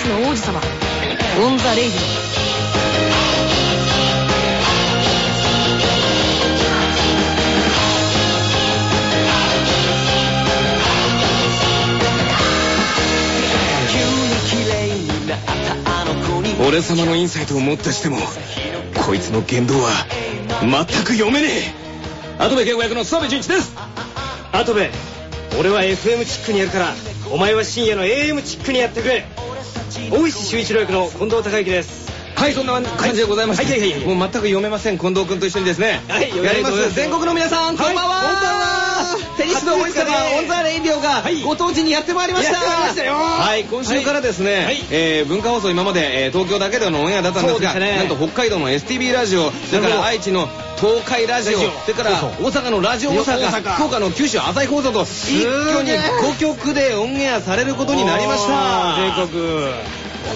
スの王子様。 on the radio。俺様のインサイトをもってしてもこいつの言動は全く読めねえ。後部警護役の諏訪部順一です。後部俺は FM チックにやるからお前は深夜の AM チックにやってくれ。大石秀一郎役の近藤孝行です。はいそんな感じでございまして、はいはいはい。はいもう全く読めません近藤君と一緒にですね、はいやります。す。全国の皆さんこんばんは、はいこんばんは。テニスの王子様 on the radio がはい。ご当地にやってまいりました。やってまいりましたよ。はい今週からですね、はい。えー文化放送今まで、えー東京だけでのオンエアだったんですがなんと北海道の STB ラジオそれから愛知の東海ラジオ。それから大阪のラジオ大阪大阪。福岡の九州朝日放送と一挙に5曲でオンエアされることになりました。全国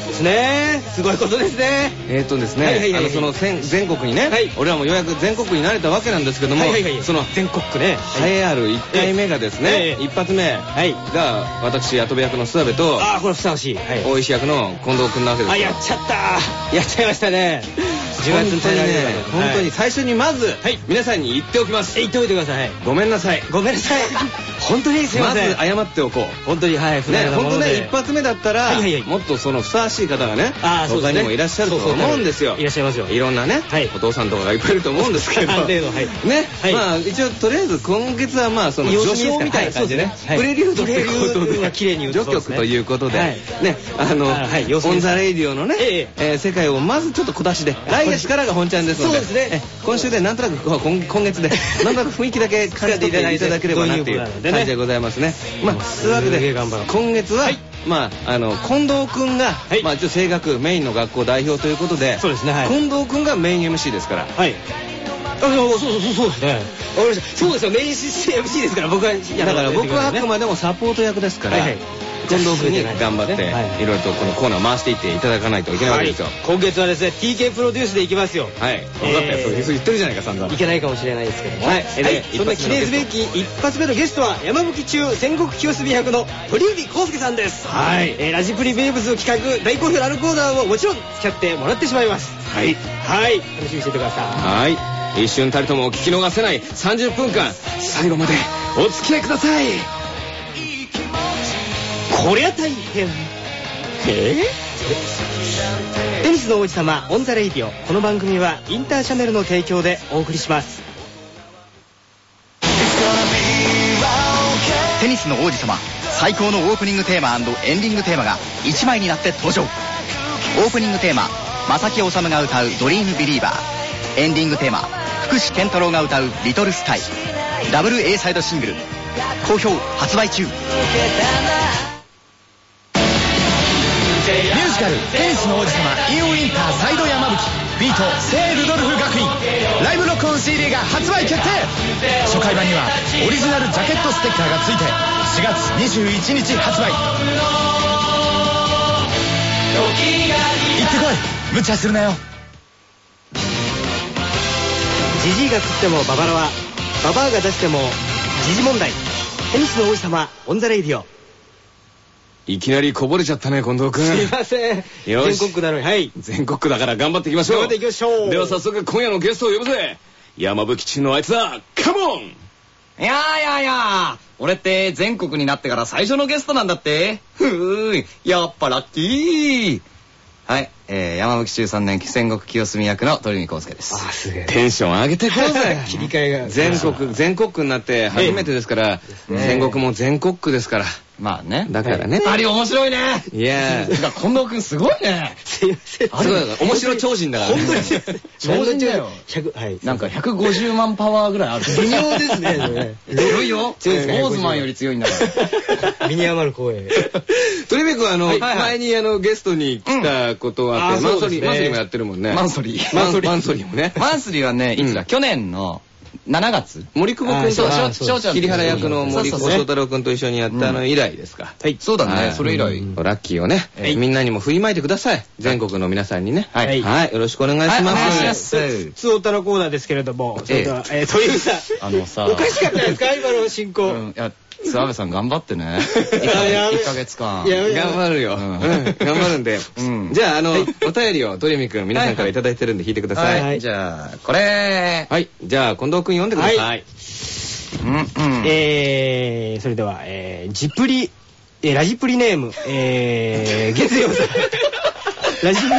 ですねすごいことですね。えーとですね、その全全国にね、はい。俺らもようやく全国になれたわけなんですけども、その全国区ね栄えある1回目がですね、ええ。一発目はい。が私跡部役の諏訪部とああこれふさわしい。はい。大石役の近藤君なわけですあよやっちゃったやっちゃいましたね10本月当にね。本当にはい最初にまず、はい。皆さんに言っておきます。え言っておいてください。ごめんなさい。ごめんなさい。本当にすいままずせん。謝っておこう。本当にはい不ね本当ね、一発目だったら、もっとそのふさわしい方がね、他にもいらっしゃると思うんですよ。いらっしゃいますよ。いろんなね、はい。お父さんとかがいっぱいいると思うんですけど、はい。ね、はい。まあ一応とりあえず今月はまあその序章みたいな感じでね。プレリュードということで、綺麗に言うと序曲ということで、はい。ね、あの、 on the radio のね、世界をまずちょっと小出しで、来月からが本ちゃんですので、そうですね。え今週でなんとなく今今月で、なんとなく雰囲気だけ感じていただければなっていう感じでございますね。まあ、とい。うわけで、今月は、はい。まあ、あの近藤君が、い。まあ、一応声楽メインの学校代表ということでそうですねはい。近藤君がメイン MC ですから。はい。あそうそうそうそうですね。そうですよ。メイン MC ですから僕はだから僕はあくまでもサポート役ですから、はいはい近藤君に頑張って、はい。ろいろとこのコーナーを回していっていただかないといけないわけですよ。今月はですね TK プロデュースでいきますよ。はい、分かったよ、それ言ってるじゃないか、散々。いけないかもしれないですけどもはい。そんな記念すべき一発目のゲストは山吹中戦国清澄役の鳥海康介さんです。はい。えーラジプリ名物の企画大好評ラルコーダーをもちろん使ってもらってしまいます。はい。はい。楽しみにしててくださはい。一瞬たりとも聞き逃せない30分間、最後までお付き合いください。いこりゃ大変。え？テニスの王子様 on the radio。この番組はインターチャネルの提供でお送りします。テニスの王子様最高のオープニングテーマエンディングテーマが1枚になって登場。オープニングテーマ正木治が歌う「ドリームビリーバーエンディングテーマ福士健太郎が歌う「リトルスカイ」ダブル A サイドシングル。好評発売中カル「テニスの王子様インウィンターサイド山吹」ビート聖ルドルフ学院。ライブ録音 CD が発売決定。初回版にはオリジナルジャケットステッカーがついて4月21日発売。行ってこい。無茶するなよ。ジジイが食ってもババラはババアが出しても時事問題。テニスの王子様 on the Radio。いきなりこぼれちゃったね、近藤君。すいません。よし。全国区なのに。はい。全国区だから頑張っていきましょう。頑張っていきましょう。では早速今夜のゲストを呼ぶぜ。山吹中のあいつだ。 Come on。いやーいやいや俺って全国になってから最初のゲストなんだって。ふーい。やっぱラッキー。はい、えー、山吹中3年戦国清澄役の鳥海康介です。あすげえ。テンション上げてこうぜ切り替えが。全国全国区になって初めてですから、ね。戦国も全国区ですからまあね。だからね、二人面白いね。いや。ー近藤君すごいね。すいません。すごい。面白超人だから。ね本当に。超人だよ。100はい。なんか150万パワーぐらいある。微妙ですね。強いよ。強いですかオーズマンより強いんだから。ミニアマル公園とにかくあの、前にあのゲストに来たことはあって、マンソリー、マンソリーもやってるもんね。マンソリー。マンソリー。マンソリーもね。マンスリーはねいつだ、うん。去年の7月？森久保君とそうあそうそう桐原役の森久保翔太郎君と一緒にやったあの以来ですか。はい。そうだね、はい。それ以来、ラッキーをね、はい。みんなにも振りまいてください。全国の皆さんにね。はい。はい。よろしくお願いします。はいお願いします。普通オタのコーナーですけれども。それではえー鳥海さん。あのさ。おかしかったですか？今の進行。うん。いや澤部さん頑張ってね。やめ1ヶ月間。いや頑張るよ。頑張るんでうん。じゃあ、あの、お便りを、トリミ君、皆さんからいただいてるんで弾いてください。はいじゃあ、これ。はい。じゃあ、近藤君読んでくださ。はいうんうん。えー、それでは、えー、ジプリ、えーラジプリネーム、えー、月曜さん。ラジプリ、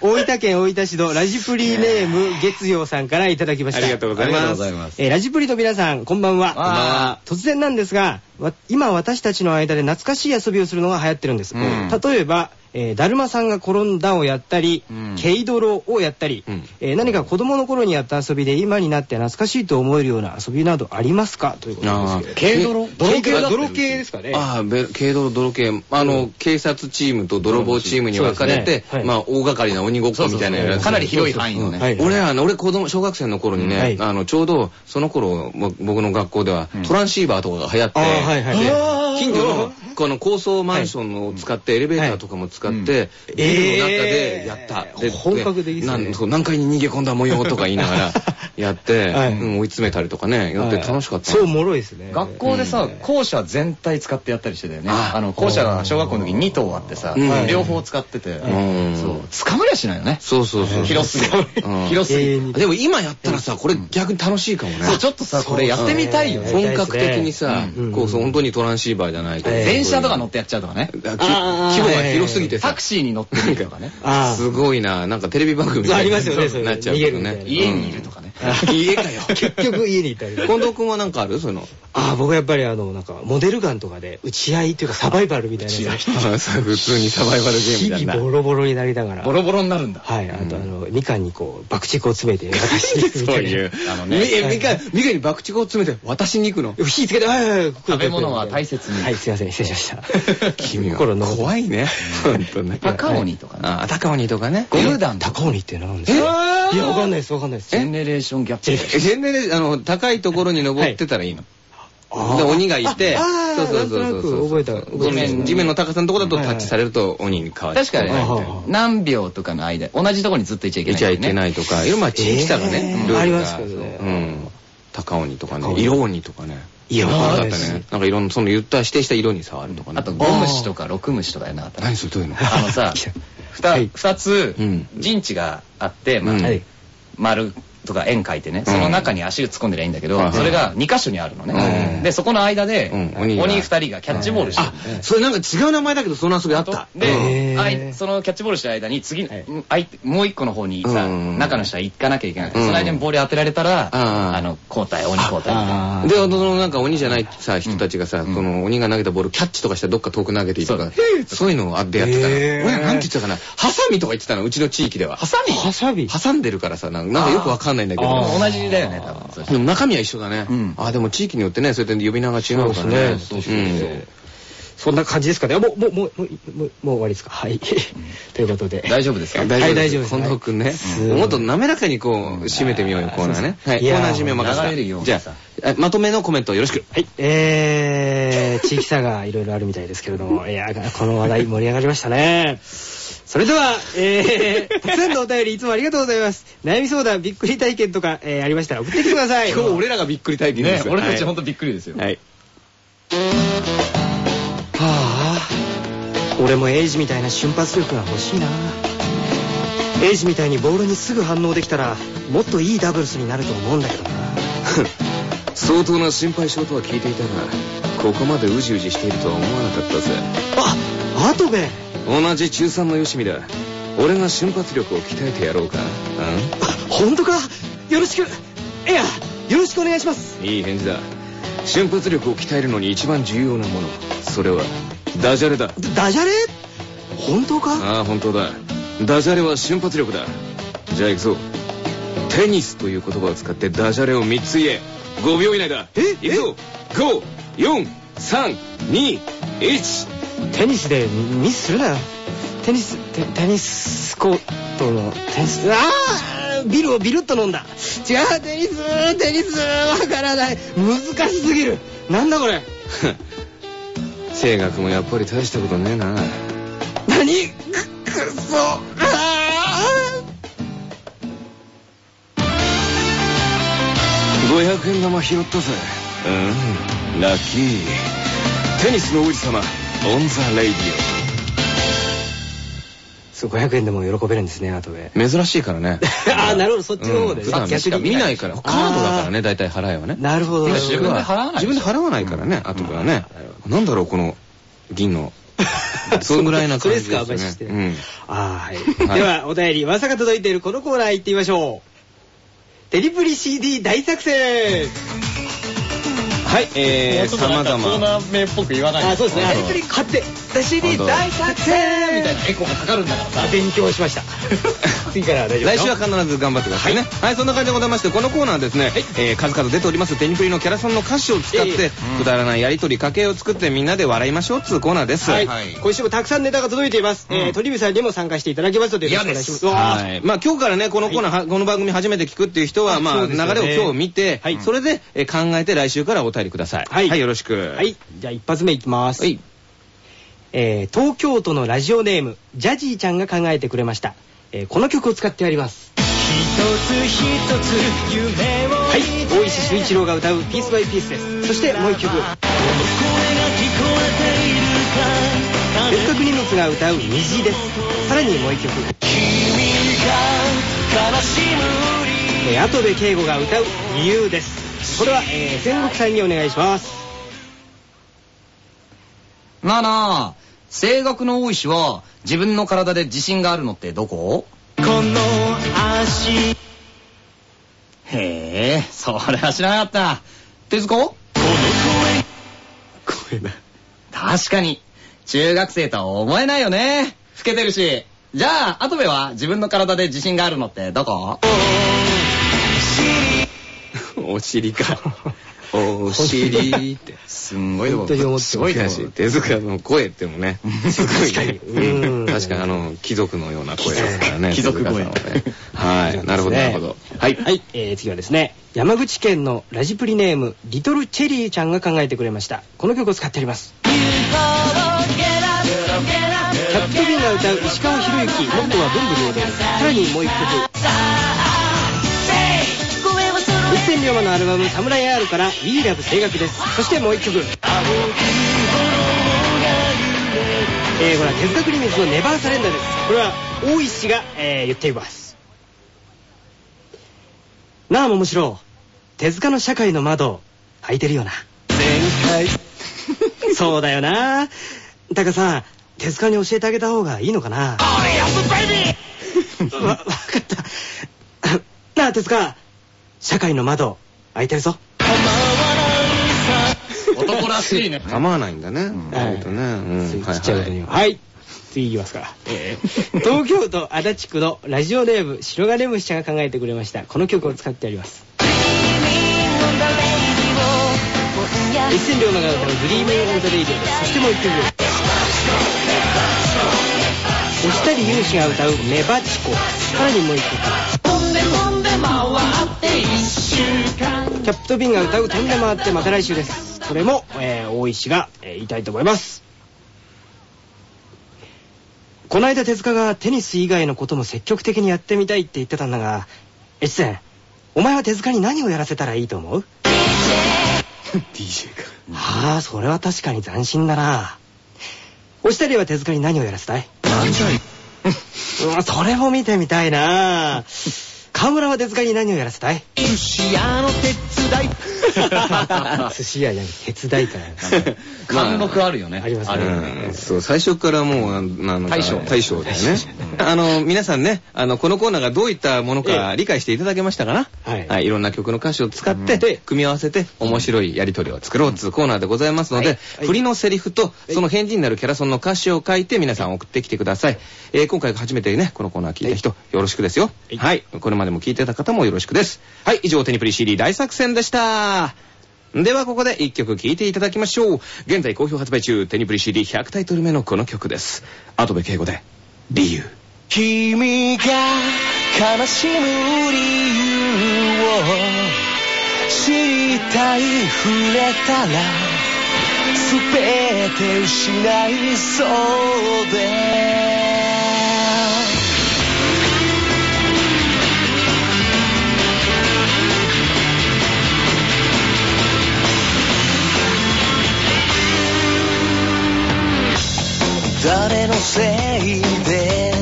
大分県大分市のラジプリネーム月曜さんからいただきました。ありがとうございます。えーラジプリの皆さん、こんばんは。こんばんは突然なんですが、わ今私たちの間で懐かしい遊びをするのが流行ってるんです。うん例えば、えーだるまさんが転んだをやったり、うんケイドロをやったり、うんえー何か子供の頃にやった遊びで今になって懐かしいと思えるような遊びなどありますか？ということなんですけど。軽泥泥系泥系泥系ですかね。ああ、べ軽泥、泥系。あの、警察チームと泥棒チームに分かれてねはい、まあ、大掛かりな鬼ごっこみたいなやつ。かなり広い範囲のね。はい俺は、あの俺子供、小学生の頃にはい。ね、あの、ちょうど、その頃、ぼ僕の学校では、トランシーバーとかが流行って、近所の、この高層マンションを使って、エレベーターとかも使って、ビルの中でやった。で本格的です何階に逃げ込んだ模様とか言いながら、やって、追い詰めたりとかね、やって楽しかった。そう、おもろいですね。学校でさ、校舎全体使ってやったりしてたよね。ああの、校舎が小学校の時に2棟あってさうん、両方使ってて。うん。そう。捕まりゃしないよね。そうそうそう。広すぎるうん。広すぎる。でも今やったらさ、これ逆に楽しいかもね。そう、ちょっとさ、これやってみたいよね。うん本格的にさうん、こう、本当にトランシーバーじゃないけど。えー電車とか乗ってやっちゃうとかね。規模が広すぎてさタク、シーに乗ってみるとかね。すごいな、なんかテレビ番組みたいありますよねそうなっちゃうけどね。家にいるとかね。うん。家かよ。結局家にいたり近藤君はなんかある？その。ああ、僕はやっぱりあの、なんか、モデルガンとかで、打ち合いというかサバイバルみたいな 普通にサバイバルゲーム日みたいな。々ボロボロになりながら。ボロボロになるんだ。はい、あとあの、みかんにこう、爆竹を詰めて渡しに行くみたいな。そういう。あのねみかん、みかんに爆竹を詰めて渡しに行くの。火つけて、はいはいはい。食べ物は大切にはい、すいません、失礼しました。君は心の怖いね。本当ね。高鬼とかね。あ、高鬼とかね。ゴム弾。高鬼っていうのは何ですか？いや、わかんないです、わかんないです。ジェネレーションギャップ。え、全然ね、あの、高いところに登ってたらいいの？で、鬼がいて、そうそうそうそう覚えた。地面、地面の高さのところだとタッチされると鬼に変わって。確かに何秒とかの間、同じところにずっといちゃいけない。いちゃいけないとか、まあ地域差がね、ルールが。えーありますけどね。うん。高鬼とかね、色鬼とかね。いやあったわかん。ないですね。なんかいろんな、その言った指定した色に触るとかね。あと、ゴムシとかロクムシとかやんなかった。何それどういうの？あのさ、はい二二つうん。陣地があって、まあ丸とか円書いてね、その中に足を突っ込んでりゃいいんだけど、それが2箇所にあるのうね。ん。で、そこの間でうん、鬼鬼が2人がキャッチボールしてる。あ、それなんか違う名前だけど、その遊びあった。で、そのキャッチボールしてる間に次、もう一個の方にさ、うん。中の人は行かなきゃいけない。うん。その間にボール当てられたら、あの、交代、鬼交代。みたいな。で、そのなんか鬼じゃないさ、人たちがさ、うん。その鬼が投げたボールキャッチとかしたらどっか遠く投げていいとか。そ、そういうのあってやってたの。へー。俺なんて言ってたかな、ハサミとか言ってたの、うちの地域では。ハサミ？ハサミ。挟んでるからさ、なんかよくわかんないんだけど。同じだよね、多分。でも中身は一緒だね。うんあ、でも地域によってね、そうやって呼び名が違うからね。そうですうんね。そんな感じですかね。もう、もう、もう、もう、終わりですか？はい。ということで。大丈夫ですか？大丈夫です近藤君ねうん。もっと滑らかにこう、締めてみようよ、コーナーね。はい、コーーナー締めを任せた。じゃさあ、まとめのコメントよろしく。はい。えー、地域差がいろいろあるみたいですけれども、いや、この話題盛り上がりましたね。それでは、えー、たくさんのお便りいつもありがとうございます。悩み相談、びっくり体験とか、えー、ありましたら送ってきてください。今日俺らがびっくり体験でねす、よ。はい俺たち本当びっくりですよ。はい。はあ、俺もエイジみたいな瞬発力が欲しいな。エイジみたいにボールにすぐ反応できたら、もっといいダブルスになると思うんだけどな。相当な心配性とは聞いていたが、ここまでうじうじしているとは思わなかったぜ。あ、アトベ同じ中3のよしみだ。俺が瞬発力を鍛えてやろうか。本当か？よろしくいや、よろしくお願いしますうんいい返事だ。瞬発力を鍛えるのに一番重要なもの。それは、ダジャレだ。ダジャレ？本当か？ああ、本当だ。ダジャレは瞬発力だ。じゃあ行くぞ。テニスという言葉を使ってダジャレを3つ言え。5秒以内だ。え？行くぞ。5、4、3、2、1。テニスでミスするなよ。テニス、テテニスコートのテニス、ああビルをビルッと飲んだ。違う、テニス、テニス、わからない。難しすぎる。なんだこれ。青学もやっぱり大したことねえな。何？く、くそ。ああ500円玉拾ったぜ。うん、ラッキー。テニスの王子様 on the Radioそう500円でも喜べるんですね後で珍しい。からねああなるほどそっちの方でうん普段逆に見ない。からカードだからね大体払えはねなるほど自分で払わない。自分で払わない。からね後ではねなんだろうこの銀のそのぐらい。な感じそれですかあんまりしてうんあーはい。い。では、お便り、まさか届い。てい。るこのコーナー行ってみましょう。テリプリ CD 大作戦はいえー様コー々ナー名っぽく言わないあ、そうですね。あテリプ大作戦。みたいなエコーがかかるんだからさ。勉強しました。次から大丈夫来週は必ず頑張ってくださいね。はい、そんな感じでございましてこのコーナーはですね、えー数々出ております。テニプリのキャラソンの歌詞を使って、えくだらないやりとり家計を作ってみんなで笑いましょうっつうコーナーです。はい、はい。今週もたくさんネタが届いています。えー、鳥海さんにも参加していただきますので、よろしくお願いします。はい。まあ今日からね、このコーナーは、この番組初めて聞くっていう人は、まあ流れを今日見て、はい。それでえー考えて来週からお便りください。はいよろしく。はい。じゃあ一発目いきます。はい。えー東京都のラジオネーム、ジャジーちゃんが考えてくれました。えーこの曲を使ってやります。はい。大石修一郎が歌うピースバイピースです。そしてもう一曲。別格荷物が歌う虹です。さらにもう一曲。えー、後部圭吾が歌う理由です。これは、えー、戦国さんにお願いします。なあなあ声楽の大石は自分の体で自信があるのってどこ？この足。へえそれは知らなかった。手塚？これだ。確かに。中学生とは思えないよね。老けてるし。じゃあ跡部は自分の体で自信があるのってどこ？お尻 か。お尻って。すんごい本当に思ってますごいとこ悔し。手塚の声ってもね、すごい。確かにあの、貴族のような声ですからね。貴族声はい。なるほど、なるほど。はい。はい、え、次はですね、山口県のラジプリネーム、リトルチェリーちゃんが考えてくれました。この曲を使っております。キャットビンが歌う石川博之、もっとは文武両道。さらにもう一曲。一千龍馬のアルバム、サムライ R から We Love 声楽です。そしてもう一曲。えー、これは手塚国光のネバーサレンダーです。これは大石が、えー、言っています。なあ、桃城。手塚の社会の窓、開いてるよな。そうだよな。だからさ、手塚に教えてあげた方がいいのかな。わ、わかった。なあ、手塚。社会の窓、開いてるぞ。男らしいね構わないんだね。はい。ちっちゃいことには。はい。次いきますから。東京都足立区のラジオネーム、白金虫ちゃんが考えてくれました。この曲を使ってあります。越前リョーマが歌う Dreaming on the Radio です。そしてもう一曲。押谷勇士が歌うメバチコ。さらにもう一曲。キャプトビンが歌う飛んで回ってまた来週です。これも、えー大石が、えー言いたいと思います。この間手塚がテニス以外のことも積極的にやってみたいって言ってたんだが、越前、お前は手塚に何をやらせたらいいと思う？DJ か。ああ、それは確かに斬新だな。おしたりは手塚に何をやらせたい？漫才うんそれも見てみたいな。河村は手塚に何をやらせたい？寿司屋の手伝い。寿司屋じゃなくて手伝いから。貫禄あるよね。ありますね。うんそう、最初からもう、あの、大将大将だよね。あの、皆さんね、あの、このコーナーがどういったものかえ理解していただけましたかな？はい。い。ろんな曲の歌詞を使って、で組み合わせて面白いやりとりを作ろうっつうコーナーでございますので、はい。振りのセリフと、その返事になるキャラソンの歌詞を書いて皆さん送ってきてください。えー今回初めてね、このコーナー聞いた人、よろしくですよ。はい。はい。これまでも聞いてた方もよろしくです。はい、以上、テニプリ CD 大作戦でした。ではここで一曲聴いていただきましょう。現在好評発売中、テニプリ CD100 タイトル目のこの曲です。後部敬語で、理由。君が悲しむ理由を知りたい触れたら全て失いそうで誰のせいで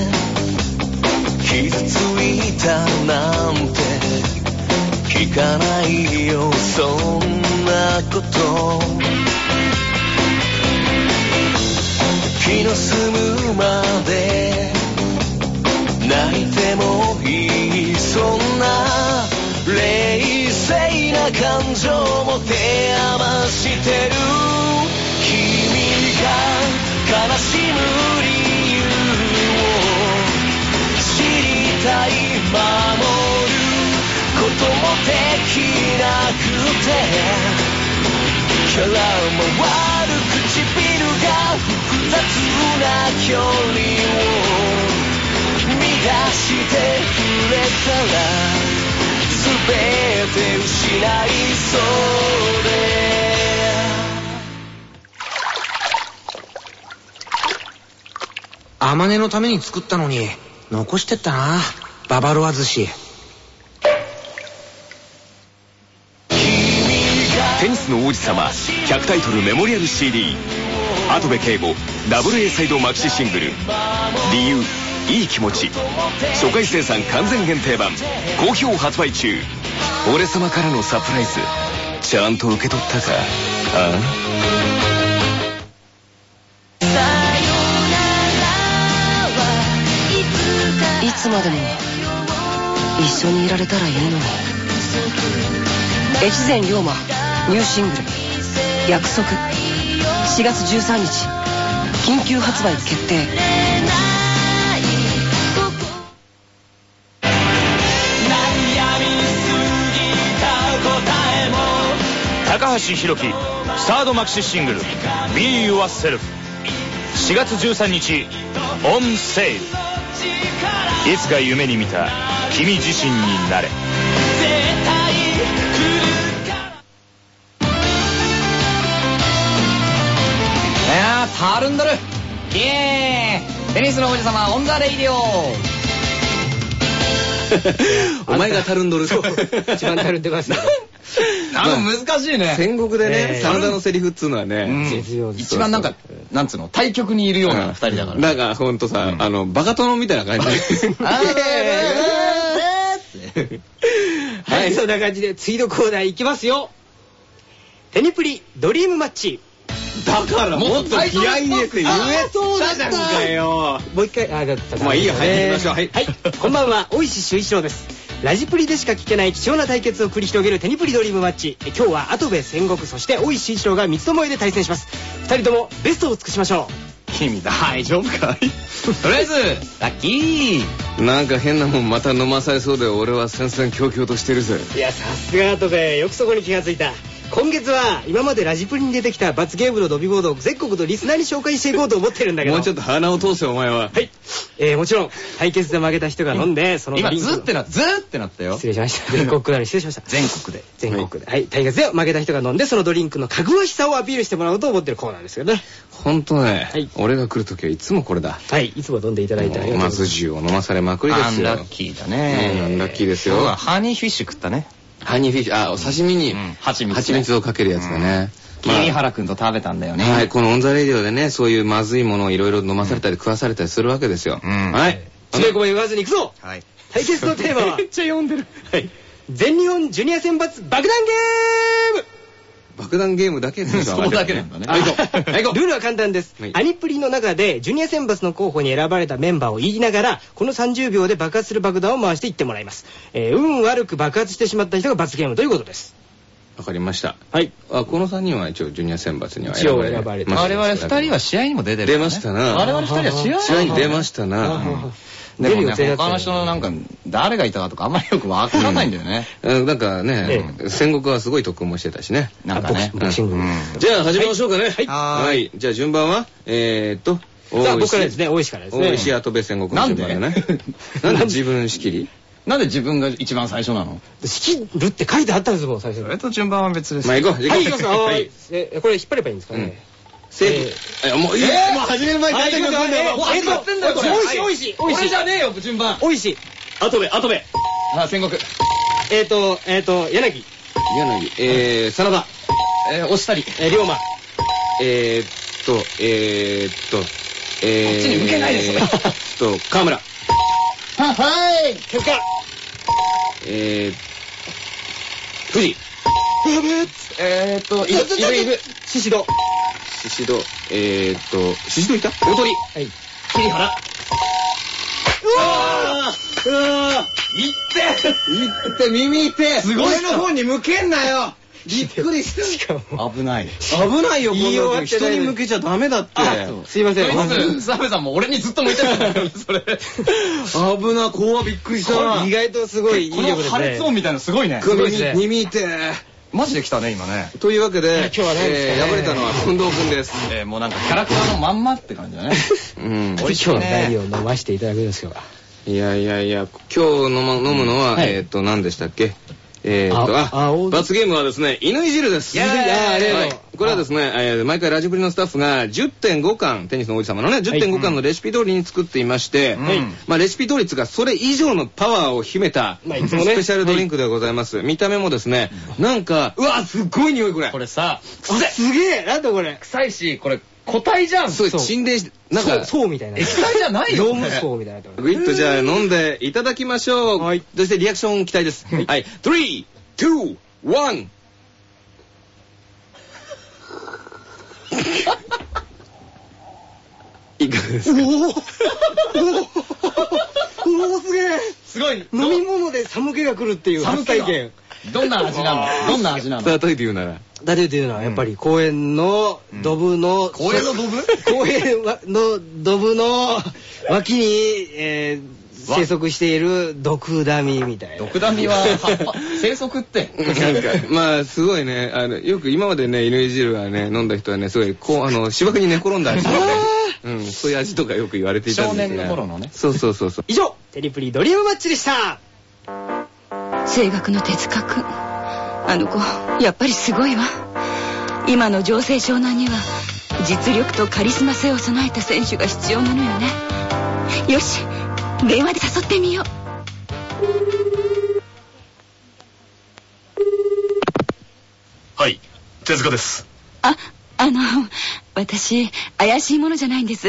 傷ついたなんて聞かないよそんなこと気の済むまで泣いてもいいそんな冷静な感情も手余してる君が悲しむ理由を知りたい守ることもできなくて。キャラも悪唇が複雑な距離を乱して触れたら全て失いそうで。甘音のために作ったのに、残してったな。ババロア寿司。テニスの王子様100タイトルメモリアル CD 跡部圭吾ダブル A サイドマキシシングル「理由いい気持ち」初回生産完全限定版。好評発売中。俺様からのサプライズちゃんと受け取ったか？あい緒にいられたらいいのに。越前龍馬ニューシングル「約束」4月13日緊急発売決定。高橋宏樹サードマキシシングル「Be Yourself」4月13日 on sale いつか夢に見た君自身になれ。いやーたるんどる、イエーイ。テニスの王子様 on the Radio。お前がたるんどる。一番たるんでますよ。なんか難しいね。戦国でねえ、え真田のセリフっつうのはうん。ね、一番なんか、なんつうの、対局にいるような二人だから。なん。かほんとさ、あの、バカ殿みたいな感じ。あー はい、そんな感じで次のコーナー行きますよ。テニプリドリームマッチ。だからもっと気合い入れて言えそうたじゃんかよ。もう一回、あ、だったまあいいよはい行きましょうはいはい。こんばんは、大石修一郎です。ラジプリでしか聞けない貴重な対決を繰り広げるテニプリドリームマッチ。え今日は跡部戦国、そして大石修一郎が三つどもえで対戦します。二人ともベストを尽くしましょ君大丈夫かい？とりあえず、ラッキーなんか変なもんまた飲まされそうで俺は戦々恐々としてるぜ。いや、さすが後で、よくそこに気がついた。今月は今までラジプリに出てきた罰ゲームのドビボードを全国のリスナーに紹介していこうと思ってるんだけど。もうちょっと鼻を通せお前は。はい。えー、もちろん、対決で負けた人が飲んで、その今、ドリンクズってな、ズーってなったよ失。礼しました。全国区なのに失礼しました。全国で。全国で。はい。対決で負けた人が飲んで、そのドリンクのかぐわしさをアピールしてもらおうと思ってるコーナーですよね。ほんとねはい、俺が来るときはいつもこれだ。はい。いつも飲んでいただいてありがとうございます。まず銃を飲まされまくりですよ。ラッキーだね。ラッキーですよ今日はハニーフィッシュ食ったね。ハニーフィッシュ、あ、お刺身にうん蜂蜜ね蜂蜜をかけるやつだね。切原くんと食べたんだよね。はい、この on the Radio でね、そういうまずいものをいろいろ飲まされたり食わされたりするわけですよ。うんはい。強い声言わずに行くぞはい。対決のテーマは、ちゃ読んでる。はい。全日本ジュニア選抜爆弾ゲーム爆弾ゲームだけでしょ そうだけなんだねはい、行こう。はい、行こルールは簡単です。はいアニプリの中で、ジュニア選抜の候補に選ばれたメンバーを言いながら、この30秒で爆発する爆弾を回していってもらいます。えー運悪く爆発してしまった人が罰ゲームということです。う。わかりました。はい。あ、この3人は一応ジュニア選抜には一応選ばれてました我々二人は試合にも出てるね。出ましたな我々二人は試合試合に出ましたな。でもね、出る予定だった他の人のなんか、誰がいたかとかあんまりよくわからないんだよね。うんなんかねえ、戦国はすごい特訓もしてたしね。なんかね。じゃあ始めましょうかね。はいはーいはい。じゃあ順番は、えーっと、さあ、僕からですね、大石からですね。大石跡部戦国の順番だね。なんで？自分仕切り？なんで自分が一番最初なの？仕切るって書いてあったんですもん、最初に。それと順番は別です。まあ行こう。はい、行きますこれ引っ張ればいいんですかね。セーもういい。もう始める前にはい大体曲んだよ。行きますよ始まってんだよ、これ。大石大石大石俺じゃねえよ、順番。大石。後部、後部。あ、戦国。えっと、えっと、柳。柳、えー、真田。えー、押したり。えー、龍馬。えーっと、えーっと、えー、こっちに向けないでそれと、河村。は、はい結果えー、富士。えーっと、いる、いる、いる。シシド。宍戸。えーっと、宍戸いた？大鳥。はい。桐原。うわーうわいっていって、耳痛すごい俺の方に向けんなよびっくりした。しかも。危ない。危ないよ、こんなの人に向けちゃダメだって。すいません。まず、澤部さんも俺にずっと向いてたそれ。危な、怖びっくりした。意外とすごいいいこの力ですね。破裂音みたいなのすごいね。すごいですね耳痛マジで来たね、今ね。というわけで、今日はねえー敗れたのは近藤くんです。えーもうなんかキャラクターのまんまって感じだね。うん。今日の何を飲ませていただくんですかいやいやいや、今日飲,、ま、飲むのは、はいえーっと、何でしたっけ？えーっと、あ罰ゲームはですね、犬いじるです。あーありがとう。はい。これはですね、えー毎回ラジブリのスタッフが10.5巻、テニスの王子様のね、10.5巻のレシピ通りに作っていまして、はい。まあレシピ通りつがそれ以上のパワーを秘めた、まあいつもね。スペシャルドリンクでございます。見た目もですね、なんか、うわ、すっごい匂いこれ。これさ、あ、すげえなんだこれ。臭いし、これ固体じゃん。そう、そう沈殿して、なんか、そう、そうみたいな。液体じゃないよ。ローム層みたいなとこグイッとじゃあ飲んでいただきましょう。はいそしてリアクション期待です。はい。3、2、1。いかがですか？おおおおおすげえすごい。飲み物で寒気が来るっていう初体験。どんな味なの？どんな味なの？例えて言うなら。だってというのはやっぱり公園のドブの、公園のドブ？公園のドブの脇に、えー生息している毒ダミみたいな。毒ダミは葉っぱ、生息って？なんか、まあ、すごいね、あの、よく今までね、犬汁はね、飲んだ人はね、すごい、こう、あの、芝生に寝転んだ味とかね、うん、そういう味とかよく言われていたんですが。少年の頃のね。そうそうそうそう。以上、テリプリドリームマッチでした声楽の手塚くんあの子やっぱりすごいわ。今の情勢湘南には実力とカリスマ性を備えた選手が必要なのよね。よし電話で誘ってみよう。はい手塚です。ああの私怪しいものじゃないんです。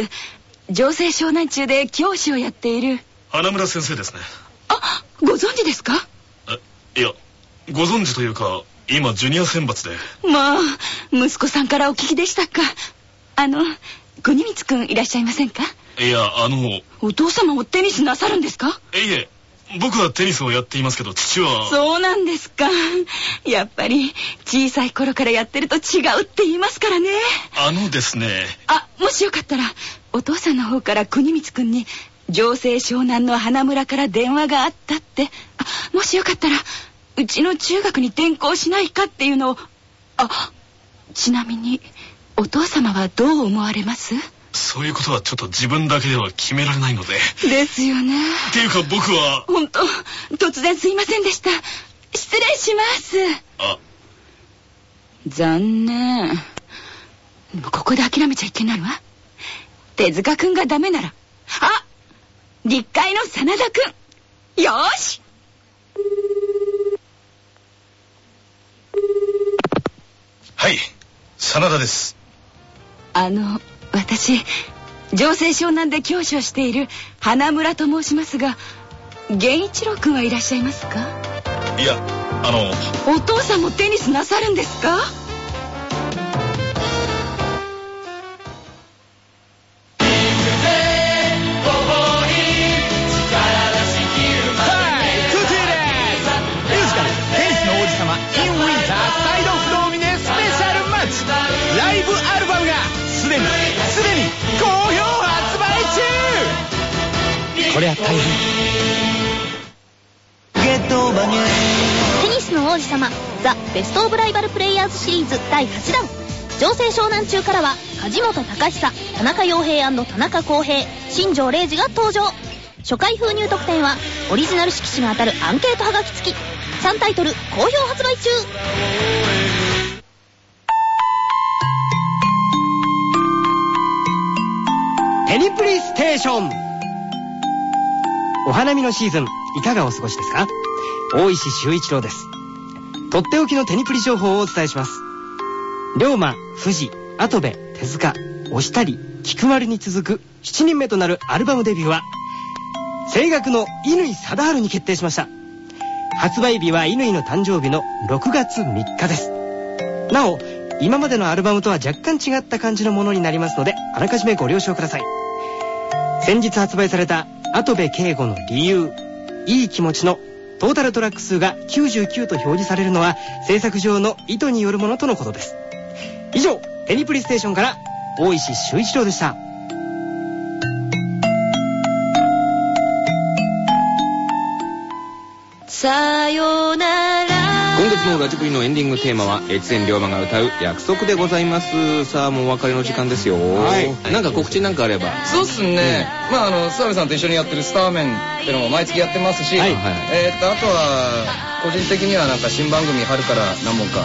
情勢湘南中で教師をやっている。花村先生ですね。あご存知ですか？えいやご存知というか今ジュニア選抜で。まあ息子さんからお聞きでしたか？あの国光くんいらっしゃいませんか？いやあのいお父様もテニスなさるんですか？えいえ僕はテニスをやっていますけど父は。そうなんですか。やっぱり小さい頃からやってると違うって言いますからね。あのですね。あもしよかったらお父さんの方から国光くんに情勢湘南の花村から電話があったって。あもしよかったらうちの中学に転校しないかっていうのをあちなみにお父様はどう思われます？そういうことはちょっと自分だけでは決められないので。ですよね。っていうか僕は。本当突然すいませんでした。失礼します。あ。残念。ここで諦めちゃいけないわ。手塚くんがダメなら。あ立会の真田くん。よーしはい真田です。あの私情勢湘南で教師をしている花村と申しますが源一郎くんはいらっしゃいますか？いやあのお父さんもテニスなさるんですか？中これは大変。テニスの王子様ザ・ベスト・オブ・ライバル・プレイヤーズシリーズ第8弾。情勢湘南中からは梶本隆久田中洋平田中康平新庄礼二が登場。初回封入特典はオリジナル色紙が当たるアンケートはがき付き。3タイトル好評発売中。テニプリステーションお花見のシーズン、いかがお過ごしですか？大石修一郎です。とっておきのテニプリ情報をお伝えします。龍馬、富士、跡部、手塚、押したり、菊丸に続く7人目となるアルバムデビューは声楽の乾貞治に決定しました発売日は乾の誕生日の6月3日ですなお今までのアルバムとは若干違った感じのものになりますのであらかじめご了承ください先日発売された跡部圭吾の理由いい気持ちのトータルトラック数が99と表示されるのは制作上の意図によるものとのことです。以上テニプリステーションから大石修一郎でした。さよなら。今月のラジプリのエンディングテーマは越前龍馬が歌う約束でございます。さあもうお別れの時間ですよ。はい。なんか告知なんかあれば。そうっすね、まああの諏訪部さんと一緒にやってるスターメンっていうのも毎月やってますし、はい。えーっとあとは個人的にはなんか新番組春から何本か、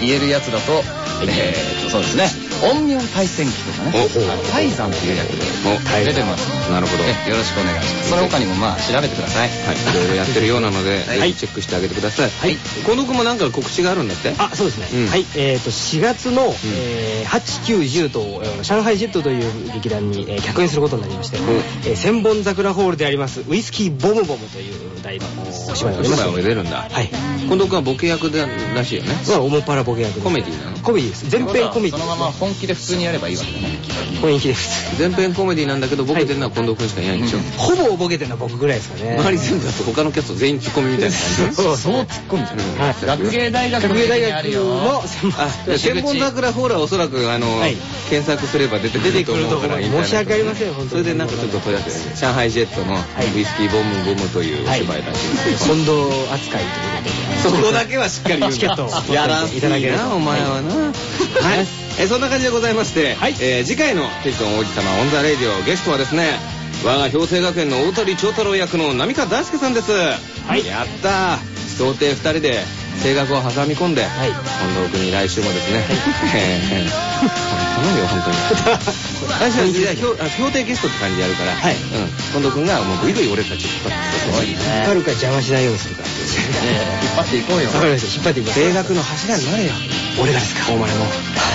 言えるやつだと、えーっとそうですね陰陽対戦記とかねお泰山っていう役でお出てます。なるほど。えよろしくお願いします。その他にもまあ調べてください。はい、いろいろやってるようなので、チェックしてあげてください。はい。近藤君もなんか告知があるんだって？あそうですね、うん。はい。えー、と4月の、えー、8910と、えー上海ジェットという劇団に、えー客演することになりまして、えー千本桜ホールでありますウイスキーボムボムという題のお芝居がありお芝居ますのでを出るんだ。はい。近藤君はボケ役だらしいよね。まあオモパラボケ役で。すコメディなの？コメディです。全編コメディそのまま本気で普通にやればいいわけだね。雰囲気です全編コメディなんだけど、ボケてるのは近藤君しかいないんでしょ。ほぼボケてるのは僕ぐらいですかね。周り全部だと他のキャスト全員ツッコミみたいな感じ。そうそう。突っ込んじゃう、はい。学芸大学学芸大学にあるよ。の専門あ、千本桜ホールはおそらくあの、はい。検索すれば出てくると思うから。出てくると思う申し訳ありません本当に。それでなんかちょっと問い合わせ上海ジェットのウイスキーボムボムというお芝居らしいんですよ。近藤扱いということで。そこだけはしっかり言うんだチケット。をやらんすいただけるとな。お前はな。はいえそんな感じでございまして、はい。えー次回の「テニスの王子様オン・ザ・レイディオ」ゲストはですね我が氷星学園の大鳥長太郎役の浪川大輔さんです、い。やったー。童貞2人で声楽を挟み込んで、い。近藤君に来週もですね、えー頼むよ本当に。来週はいや氷あ氷帝ゲストって感じでやるから、はい。うん、近藤君がもうグイグイ俺たちを引っ張って引っ張るか邪魔しないようにするか引っ張っていこうよ。わかりました。引っ張っていきます青学の柱になれよ。俺がですか？お前も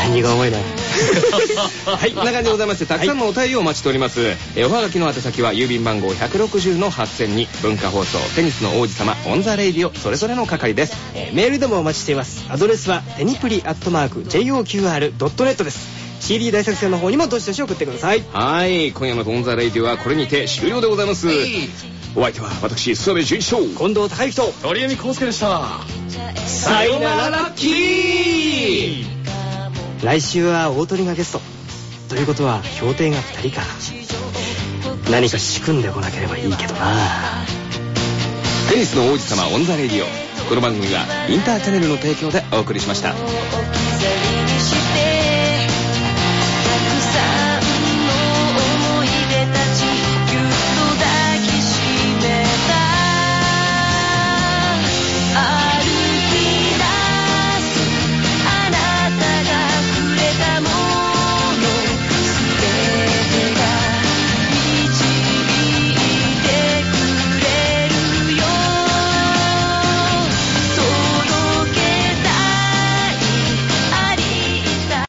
荷が重いな はい、こんな感じでございまして、たくさんのお便りをお待ちしております。えーおはがきの宛先は、郵便番号160の8000に、文化放送、テニスの王子様、 on the Radio、それぞれの係です。えーメールでもお待ちしています。アドレスはテニプリアットマーク JOQR.net です。CD 大作戦の方にもどしどし送ってください。はい、今夜の on the Radio はこれにて終了でございます。お相手は私、諏訪部順一。近藤孝之と。鳥海浩輔でした。さよなら。ラッキー来週は鳳がゲストということは氷帝が2人か何か仕組んでこなければいいけどなテニスの王子様、 on the Radio。この番組は、インターチャネルの提供でお送りしました。「